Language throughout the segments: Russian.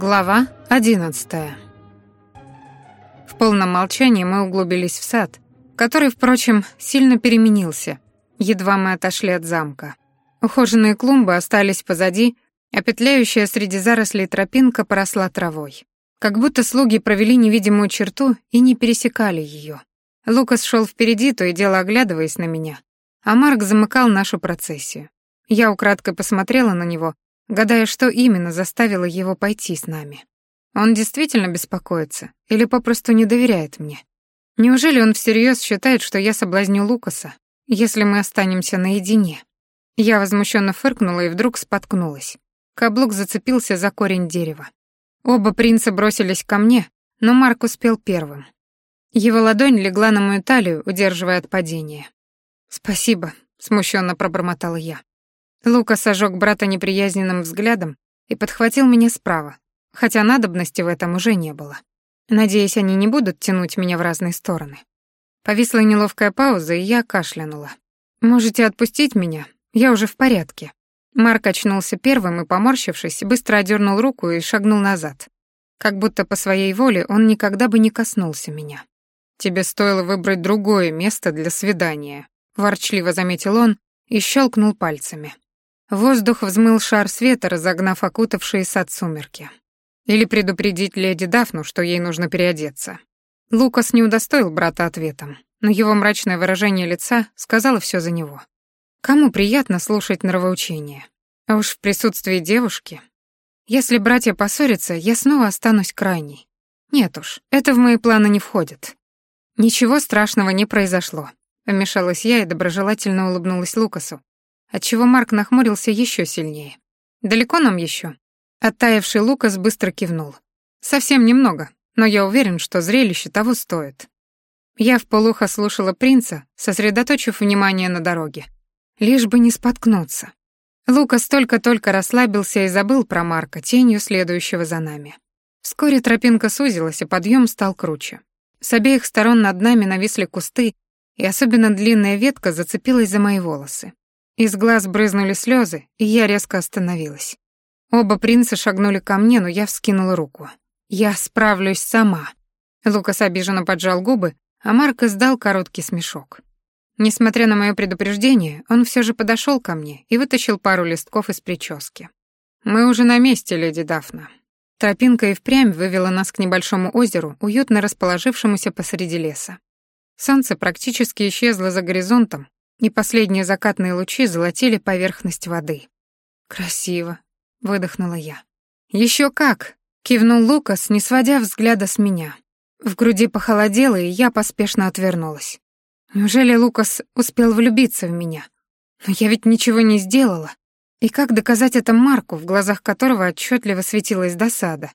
Глава одиннадцатая. В полном молчании мы углубились в сад, который, впрочем, сильно переменился, едва мы отошли от замка. Ухоженные клумбы остались позади, а петляющая среди зарослей тропинка поросла травой. Как будто слуги провели невидимую черту и не пересекали ее. Лукас шел впереди, то и дело оглядываясь на меня, а Марк замыкал нашу процессию. Я украдкой посмотрела на него гадая, что именно заставило его пойти с нами. Он действительно беспокоится или попросту не доверяет мне? Неужели он всерьез считает, что я соблазню Лукаса, если мы останемся наедине? Я возмущенно фыркнула и вдруг споткнулась. Каблук зацепился за корень дерева. Оба принца бросились ко мне, но Марк успел первым. Его ладонь легла на мою талию, удерживая от падения. «Спасибо», — смущенно пробормотала я. Лукас ожег брата неприязненным взглядом и подхватил меня справа, хотя надобности в этом уже не было. Надеюсь, они не будут тянуть меня в разные стороны. Повисла неловкая пауза, и я кашлянула. «Можете отпустить меня? Я уже в порядке». Марк очнулся первым и, поморщившись, быстро одернул руку и шагнул назад. Как будто по своей воле он никогда бы не коснулся меня. «Тебе стоило выбрать другое место для свидания», — ворчливо заметил он и щелкнул пальцами. Воздух взмыл шар света, разогнав окутавшие сад сумерки. Или предупредить леди Дафну, что ей нужно переодеться. Лукас не удостоил брата ответом, но его мрачное выражение лица сказало все за него. Кому приятно слушать нравоучения? А уж в присутствии девушки. Если братья поссорятся, я снова останусь крайней. Нет уж, это в мои планы не входит. Ничего страшного не произошло. Вмешалась я и доброжелательно улыбнулась Лукасу, отчего Марк нахмурился еще сильнее. «Далеко нам еще?» Оттаивший Лукас быстро кивнул. «Совсем немного, но я уверен, что зрелище того стоит». Я вполуха слушала принца, сосредоточив внимание на дороге. Лишь бы не споткнуться. Лукас только-только расслабился и забыл про Марка, тенью следующего за нами. Вскоре тропинка сузилась, и подъем стал круче. С обеих сторон над нами нависли кусты, и особенно длинная ветка зацепилась за мои волосы. Из глаз брызнули слезы, и я резко остановилась. Оба принца шагнули ко мне, но я вскинула руку. «Я справлюсь сама». Лукас обиженно поджал губы, а Марк издал короткий смешок. Несмотря на мое предупреждение, он все же подошел ко мне и вытащил пару листков из прически. «Мы уже на месте, леди Дафна». Тропинка и впрямь вывела нас к небольшому озеру, уютно расположившемуся посреди леса. Солнце практически исчезло за горизонтом, и последние закатные лучи золотили поверхность воды. «Красиво», — выдохнула я. «Еще как!» — кивнул Лукас, не сводя взгляда с меня. В груди похолодело, и я поспешно отвернулась. Неужели Лукас успел влюбиться в меня? Но я ведь ничего не сделала. И как доказать это Марку, в глазах которого отчетливо светилась досада?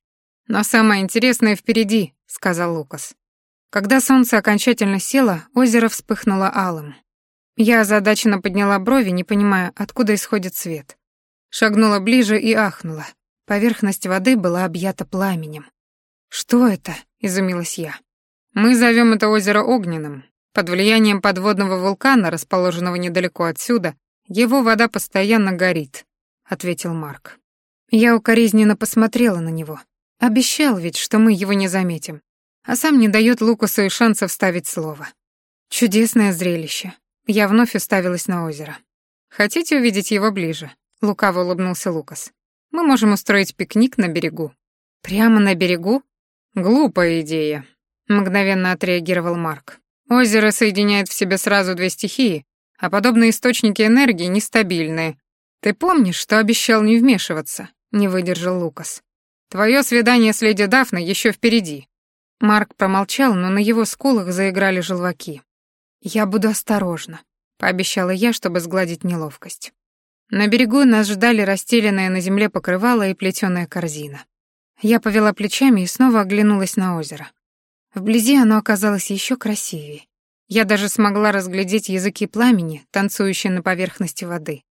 «Но самое интересное впереди», — сказал Лукас. Когда солнце окончательно село, озеро вспыхнуло алым. Я озадаченно подняла брови, не понимая, откуда исходит свет. Шагнула ближе и ахнула. Поверхность воды была объята пламенем. «Что это?» — изумилась я. «Мы зовем это озеро Огненным. Под влиянием подводного вулкана, расположенного недалеко отсюда, его вода постоянно горит», — ответил Марк. Я укоризненно посмотрела на него. Обещал ведь, что мы его не заметим. А сам не дает Лукасу и шанса вставить слово. Чудесное зрелище. Я вновь уставилась на озеро. «Хотите увидеть его ближе?» — лукаво улыбнулся Лукас. «Мы можем устроить пикник на берегу». «Прямо на берегу?» «Глупая идея», — мгновенно отреагировал Марк. «Озеро соединяет в себе сразу две стихии, а подобные источники энергии нестабильные. Ты помнишь, что обещал не вмешиваться?» — не выдержал Лукас. «Твое свидание с леди Дафной еще впереди». Марк промолчал, но на его скулах заиграли желваки. «Я буду осторожна», — пообещала я, чтобы сгладить неловкость. На берегу нас ждали расстеленное на земле покрывало и плетёная корзина. Я повела плечами и снова оглянулась на озеро. Вблизи оно оказалось еще красивее. Я даже смогла разглядеть языки пламени, танцующие на поверхности воды.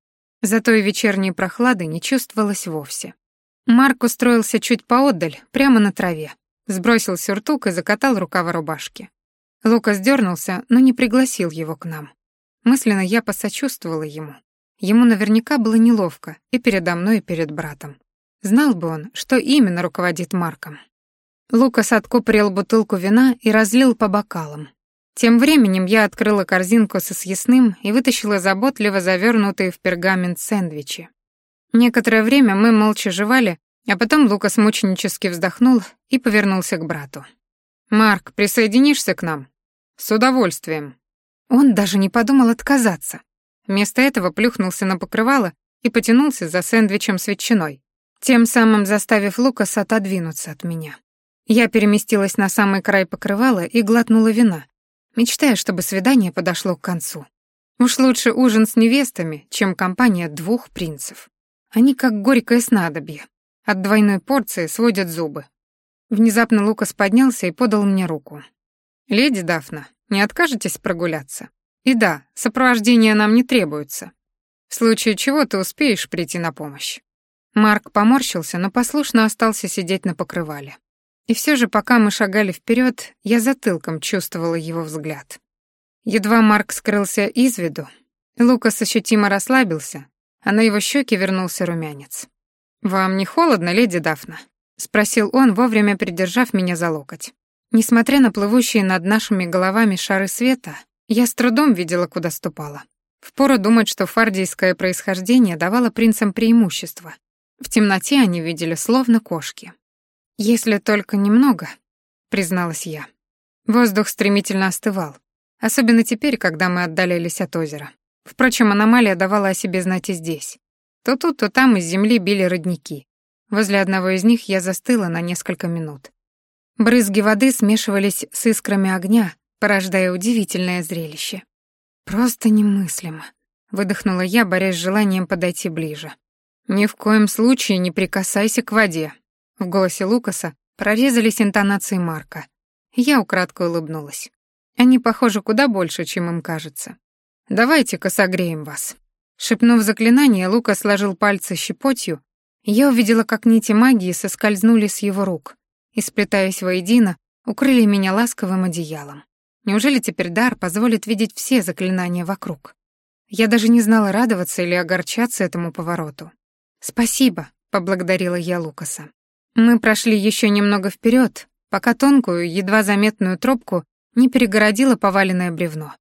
Зато и вечерней прохлады не чувствовалось вовсе. Марк устроился чуть поодаль, прямо на траве. Сбросил сюртук и закатал рукава рубашки. Лукас дернулся, но не пригласил его к нам. Мысленно я посочувствовала ему. Ему наверняка было неловко и передо мной, и перед братом. Знал бы он, что именно руководит Марком. Лукас откупорил бутылку вина и разлил по бокалам. Тем временем я открыла корзинку со съестным и вытащила заботливо завернутые в пергамент сэндвичи. Некоторое время мы молча жевали, а потом Лукас мученически вздохнул и повернулся к брату. «Марк, присоединишься к нам?» «С удовольствием». Он даже не подумал отказаться. Вместо этого плюхнулся на покрывало и потянулся за сэндвичем с ветчиной, тем самым заставив Лукаса отодвинуться от меня. Я переместилась на самый край покрывала и глотнула вина, мечтая, чтобы свидание подошло к концу. Уж лучше ужин с невестами, чем компания двух принцев. Они как горькое снадобье. От двойной порции сводят зубы. Внезапно Лукас поднялся и подал мне руку. «Леди Дафна, не откажетесь прогуляться? И да, сопровождение нам не требуется. В случае чего ты успеешь прийти на помощь». Марк поморщился, но послушно остался сидеть на покрывале. И все же, пока мы шагали вперед, я затылком чувствовала его взгляд. Едва Марк скрылся из виду, Лукас ощутимо расслабился, а на его щеки вернулся румянец. «Вам не холодно, леди Дафна?» — спросил он, вовремя придержав меня за локоть. Несмотря на плывущие над нашими головами шары света, я с трудом видела, куда ступала. Впору думать, что фардийское происхождение давало принцам преимущество. В темноте они видели словно кошки. «Если только немного», — призналась я. Воздух стремительно остывал, особенно теперь, когда мы отдалились от озера. Впрочем, аномалия давала о себе знать и здесь. То тут, то там из земли били родники. Возле одного из них я застыла на несколько минут. Брызги воды смешивались с искрами огня, порождая удивительное зрелище. «Просто немыслимо», — выдохнула я, борясь с желанием подойти ближе. «Ни в коем случае не прикасайся к воде», в голосе Лукаса прорезались интонации Марка. Я украдкой улыбнулась. Они похожи куда больше, чем им кажется. «Давайте-ка согреем вас». Шепнув заклинание, Лука сложил пальцы щепотью, я увидела, как нити магии соскользнули с его рук и, сплетаясь воедино, укрыли меня ласковым одеялом. Неужели теперь дар позволит видеть все заклинания вокруг? Я даже не знала, радоваться или огорчаться этому повороту. «Спасибо», — поблагодарила я Лукаса. Мы прошли еще немного вперед, пока тонкую, едва заметную тропку не перегородило поваленное бревно.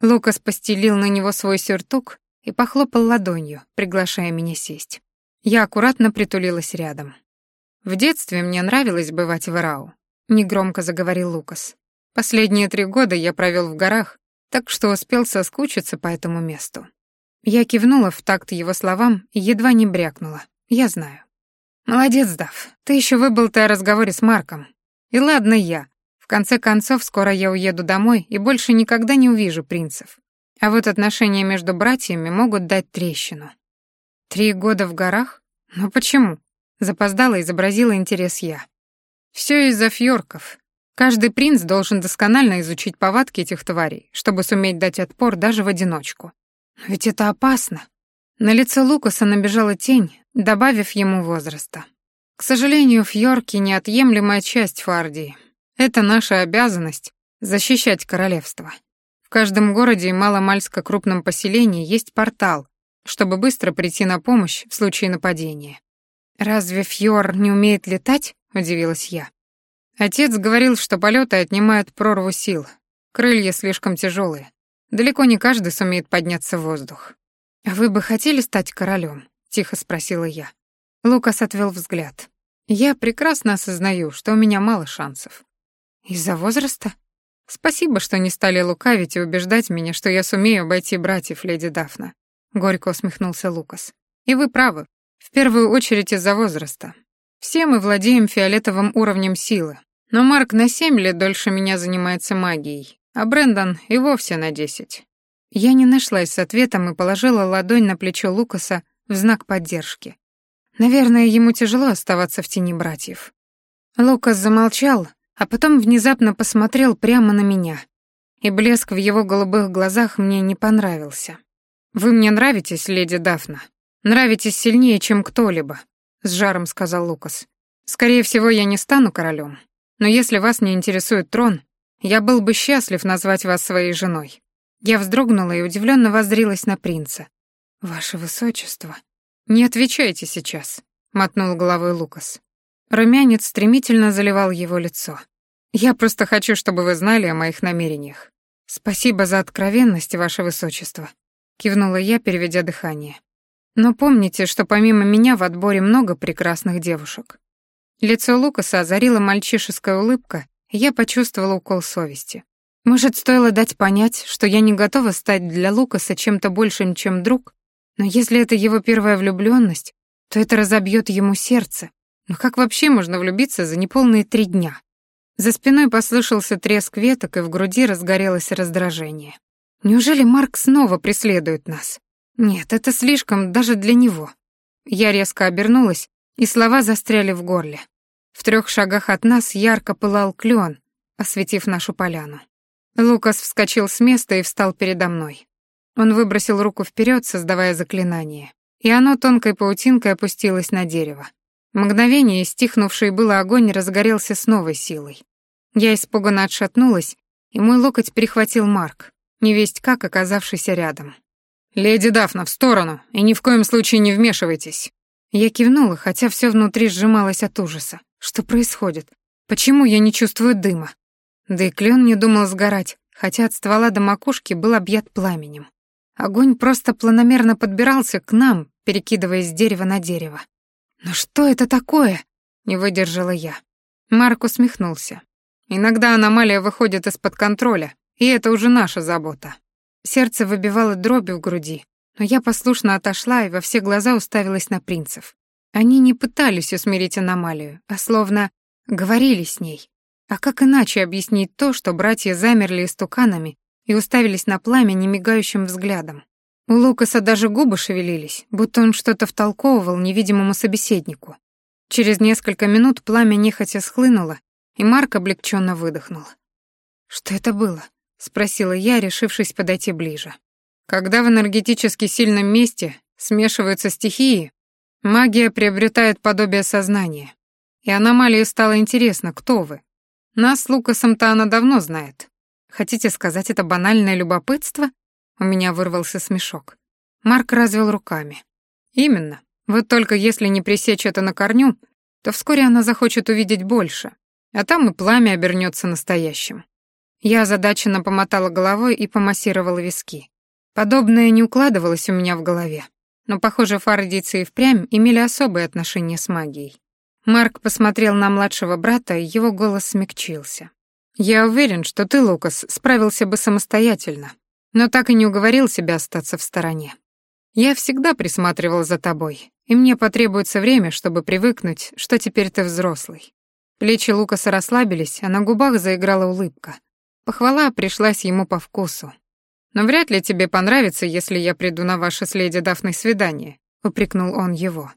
Лукас постелил на него свой сюртук и похлопал ладонью, приглашая меня сесть. Я аккуратно притулилась рядом. «В детстве мне нравилось бывать в Ирау», — негромко заговорил Лукас. «Последние три года я провел в горах, так что успел соскучиться по этому месту». Я кивнула в такт его словам и едва не брякнула. «Я знаю». «Молодец, Дав. Ты еще выболтай о разговоре с Марком. И ладно я. В конце концов, скоро я уеду домой и больше никогда не увижу принцев. А вот отношения между братьями могут дать трещину». «Три года в горах? Но почему?» Запоздала изобразила интерес я. «Все из-за фьорков. Каждый принц должен досконально изучить повадки этих тварей, чтобы суметь дать отпор даже в одиночку. Но ведь это опасно. На лицо Лукаса набежала тень, добавив ему возраста. К сожалению, Фьорки — неотъемлемая часть Фардии. Это наша обязанность — защищать королевство. В каждом городе и маломальско крупном поселении есть портал, чтобы быстро прийти на помощь в случае нападения. «Разве Фьор не умеет летать?» — удивилась я. Отец говорил, что полеты отнимают прорву сил. Крылья слишком тяжелые. Далеко не каждый сумеет подняться в воздух. «А вы бы хотели стать королем? тихо спросила я. Лукас отвел взгляд. «Я прекрасно осознаю, что у меня мало шансов». «Из-за возраста?» «Спасибо, что не стали лукавить и убеждать меня, что я сумею обойти братьев, леди Дафна», — горько усмехнулся Лукас. «И вы правы. В первую очередь из-за возраста. Все мы владеем фиолетовым уровнем силы, но Марк на семь лет дольше меня занимается магией, а Брэндон и вовсе на десять. Я не нашлась с ответом и положила ладонь на плечо Лукаса в знак поддержки. Наверное, ему тяжело оставаться в тени братьев. Лукас замолчал, а потом внезапно посмотрел прямо на меня, и блеск в его голубых глазах мне не понравился. «Вы мне нравитесь, леди Дафна. Нравитесь сильнее, чем кто-либо», — с жаром сказал Лукас. «Скорее всего, я не стану королем, но если вас не интересует трон, я был бы счастлив назвать вас своей женой. Я вздрогнула и удивленно воззрилась на принца. «Ваше высочество». «Не отвечайте сейчас». мотнул головой Лукас. Румянец стремительно заливал его лицо. Я просто хочу, чтобы вы знали о моих намерениях. Спасибо за откровенность, ваше высочество, кивнула я, переведя дыхание. Но помните, что помимо меня в отборе много прекрасных девушек. Лицо Лукаса озарила мальчишеская улыбка, и я почувствовала укол совести. Может, стоило дать понять, что я не готова стать для Лукаса чем-то большим, чем друг, но если это его первая влюблённость, то это разобьёт ему сердце. Но как вообще можно влюбиться за неполные три дня? За спиной послышался треск веток, и в груди разгорелось раздражение. Неужели Марк снова преследует нас? Нет, это слишком даже для него. Я резко обернулась, и слова застряли в горле. В трех шагах от нас ярко пылал клен, осветив нашу поляну. Лукас вскочил с места и встал передо мной. Он выбросил руку вперед, создавая заклинание, и оно тонкой паутинкой опустилось на дерево. Мгновение, стихнувший было огонь, разгорелся с новой силой. Я испуганно отшатнулась, и мой локоть перехватил Марк, невесть как оказавшийся рядом. «Леди Дафна, в сторону, и ни в коем случае не вмешивайтесь!» Я кивнула, хотя все внутри сжималось от ужаса. Что происходит? Почему я не чувствую дыма? Да и клен не думал сгорать, хотя от ствола до макушки был объят пламенем. Огонь просто планомерно подбирался к нам, перекидываясь с дерева на дерево. «Но что это такое?» — не выдержала я. Марк усмехнулся. «Иногда аномалия выходит из-под контроля, и это уже наша забота». Сердце выбивало дроби в груди, но я послушно отошла и во все глаза уставилась на принцев. Они не пытались усмирить аномалию, а словно говорили с ней, а как иначе объяснить то, что братья замерли истуканами и уставились на пламя немигающим взглядом? У Лукаса даже губы шевелились, будто он что-то втолковывал невидимому собеседнику. Через несколько минут пламя нехотя схлынуло, и Марк облегченно выдохнул. «Что это было?» — спросила я, решившись подойти ближе. «Когда в энергетически сильном месте смешиваются стихии, магия приобретает подобие сознания. И аномалии стало интересно, кто вы, нас с Лукасом-то она давно знает. Хотите сказать, это банальное любопытство? У меня вырвался смешок. Марк развел руками. Именно. Вот только если не пресечь это на корню, то вскоре она захочет увидеть больше, а там и пламя обернется настоящим. Я озадаченно помотала головой и помассировала виски. Подобное не укладывалось у меня в голове. Но, похоже, фардийцы и впрямь имели особые отношения с магией. Марк посмотрел на младшего брата, и его голос смягчился. «Я уверен, что ты, Лукас, справился бы самостоятельно, но так и не уговорил себя остаться в стороне. Я всегда присматривал за тобой, и мне потребуется время, чтобы привыкнуть, что теперь ты взрослый». Плечи Лукаса расслабились, а на губах заиграла улыбка. Похвала пришлась ему по вкусу. «Но вряд ли тебе понравится, если я приду на ваше с леди Дафной свидание», — упрекнул он его.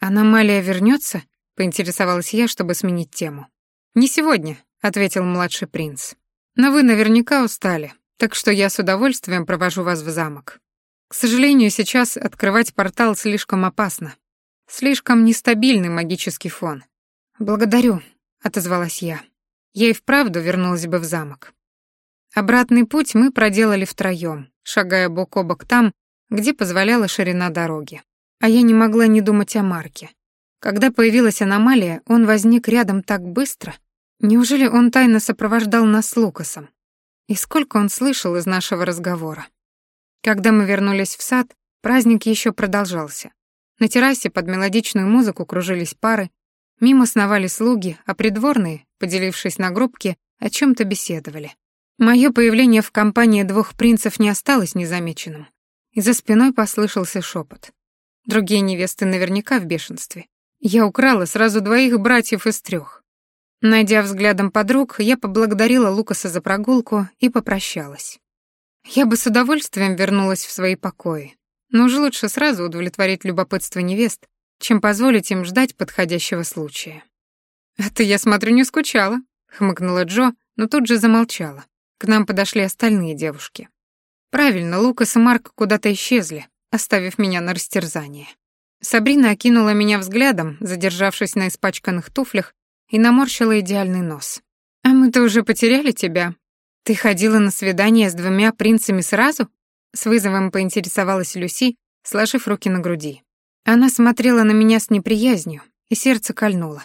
«Аномалия вернется? поинтересовалась я, чтобы сменить тему. «Не сегодня», — ответил младший принц. «Но вы наверняка устали, так что я с удовольствием провожу вас в замок. К сожалению, сейчас открывать портал слишком опасно. Слишком нестабильный магический фон. Благодарю», — отозвалась я. Я и вправду вернулась бы в замок. Обратный путь мы проделали втроём, шагая бок о бок там, где позволяла ширина дороги. А я не могла не думать о Марке. Когда появилась аномалия, он возник рядом так быстро. Неужели он тайно сопровождал нас с Лукасом? И сколько он слышал из нашего разговора? Когда мы вернулись в сад, праздник еще продолжался. На террасе под мелодичную музыку кружились пары, мимо сновали слуги, а придворные, поделившись на группки, о чем то беседовали. Мое появление в компании двух принцев не осталось незамеченным, и за спиной послышался шепот. Другие невесты наверняка в бешенстве. Я украла сразу двоих братьев из трех. Найдя взглядом подруг, я поблагодарила Лукаса за прогулку и попрощалась. Я бы с удовольствием вернулась в свои покои, но уже лучше сразу удовлетворить любопытство невест, чем позволить им ждать подходящего случая. «А ты, я смотрю, не скучала», — хмыкнула Джо, но тут же замолчала. К нам подошли остальные девушки. Правильно, Лукас и Марк куда-то исчезли, оставив меня на растерзание. Сабрина окинула меня взглядом, задержавшись на испачканных туфлях, и наморщила идеальный нос. «А мы-то уже потеряли тебя. Ты ходила на свидание с двумя принцами сразу?» С вызовом поинтересовалась Люси, сложив руки на груди. Она смотрела на меня с неприязнью, и сердце кольнуло.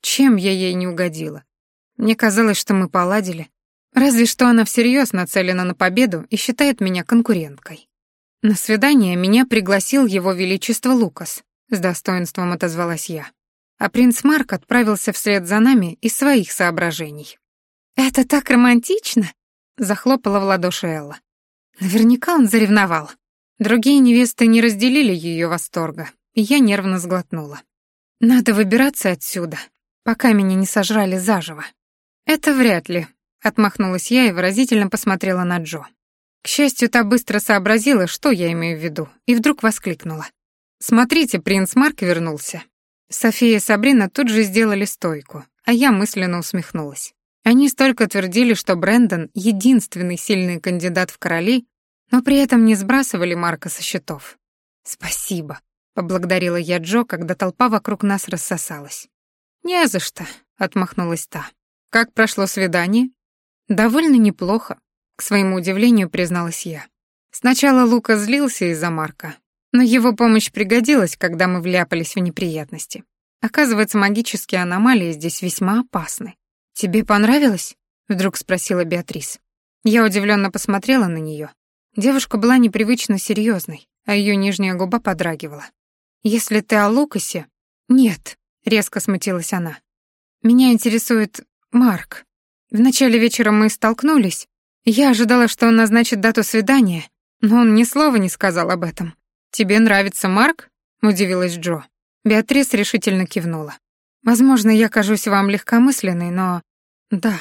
Чем я ей не угодила? Мне казалось, что мы поладили. Разве что она всерьез нацелена на победу и считает меня конкуренткой. На свидание меня пригласил его величество Лукас, с достоинством отозвалась я. А принц Марк отправился вслед за нами из своих соображений. «Это так романтично!» — захлопала в ладоши Элла. Наверняка он заревновал. Другие невесты не разделили ее восторга, и я нервно сглотнула. «Надо выбираться отсюда, пока меня не сожрали заживо». «Это вряд ли», — отмахнулась я и выразительно посмотрела на Джо. К счастью, та быстро сообразила, что я имею в виду, и вдруг воскликнула. «Смотрите, принц Марк вернулся». София и Сабрина тут же сделали стойку, а я мысленно усмехнулась. Они столько твердили, что Брэндон — единственный сильный кандидат в короли, но при этом не сбрасывали Марка со счетов. «Спасибо», — поблагодарила я Джо, когда толпа вокруг нас рассосалась. «Не за что», — отмахнулась та. «Как прошло свидание?» «Довольно неплохо», — к своему удивлению призналась я. Сначала Лука злился из-за Марка, но его помощь пригодилась, когда мы вляпались в неприятности. Оказывается, магические аномалии здесь весьма опасны. «Тебе понравилось?» — вдруг спросила Беатрис. Я удивленно посмотрела на нее, Девушка была непривычно серьезной, а ее нижняя губа подрагивала. «Если ты о Лукасе...» «Нет», — резко смутилась она. «Меня интересует Марк. В начале вечера мы столкнулись. Я ожидала, что он назначит дату свидания, но он ни слова не сказал об этом. «Тебе нравится Марк?» — удивилась Джо. Беатрис решительно кивнула. «Возможно, я кажусь вам легкомысленной, но... Да,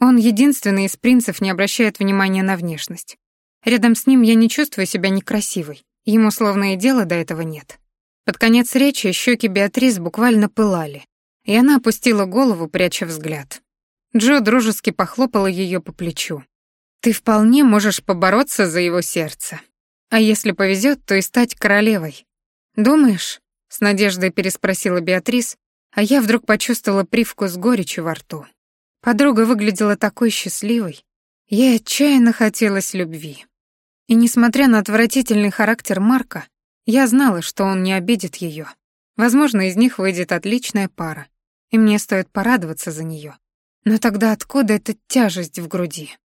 он единственный из принцев не обращает внимания на внешность. Рядом с ним я не чувствую себя некрасивой, ему словно и дела до этого нет. Под конец речи щеки Беатрис буквально пылали, и она опустила голову, пряча взгляд. Джо дружески похлопала ее по плечу. «Ты вполне можешь побороться за его сердце. А если повезет, то и стать королевой. Думаешь?» — с надеждой переспросила Беатрис, а я вдруг почувствовала привкус горечи во рту. Подруга выглядела такой счастливой. Ей отчаянно хотелось любви. И несмотря на отвратительный характер Марка, я знала, что он не обидит ее. Возможно, из них выйдет отличная пара, и мне стоит порадоваться за нее. Но тогда откуда эта тяжесть в груди?